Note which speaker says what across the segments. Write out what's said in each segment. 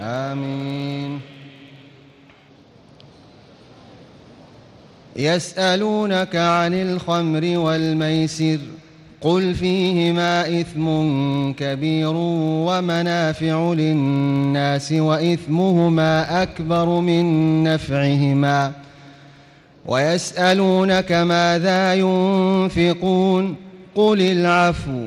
Speaker 1: آمين. يسألونك عن الخمر والميسر قل فيهما إثم كبير ومنافع للناس وإثمهما أكبر من نفعهما. ويسألونك ماذا ينفقون قل العفو.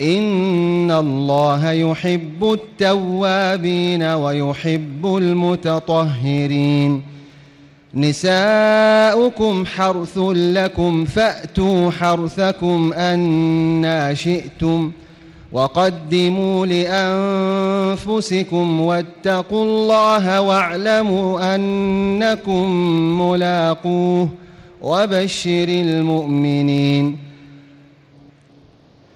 Speaker 1: إن الله يحب التوابين ويحب المتطهرين نساؤكم حرث لكم فأتوا حرثكم أنا شئتم وقدموا لأنفسكم واتقوا الله واعلموا أنكم ملاقوه وبشر المؤمنين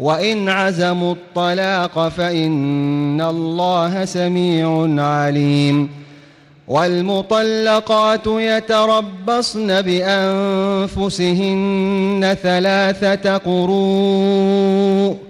Speaker 1: وإن عزموا الطلاق فإن الله سميع عليم. والمطلقات يتربصن بأنفسهن ثلاثة قروء.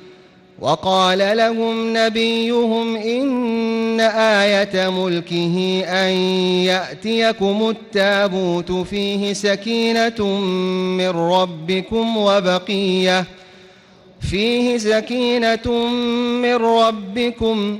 Speaker 1: وقال لهم نبيهم إن آية ملكه أن يأتيكم التابوت فيه سكينة من ربكم وبقية فيه سكينة من ربكم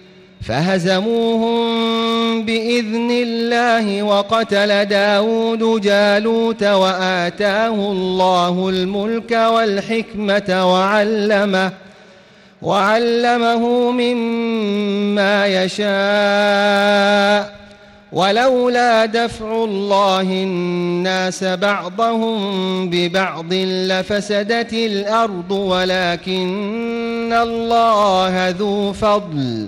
Speaker 1: فهزموهم بإذن الله وقتل داود جالوت وآتاه الله الملك والحكمة وعلمه وعلمه مما يشاء ولولا دفع الله الناس بعضهم ببعض لفسدت الأرض ولكن الله ذو فضل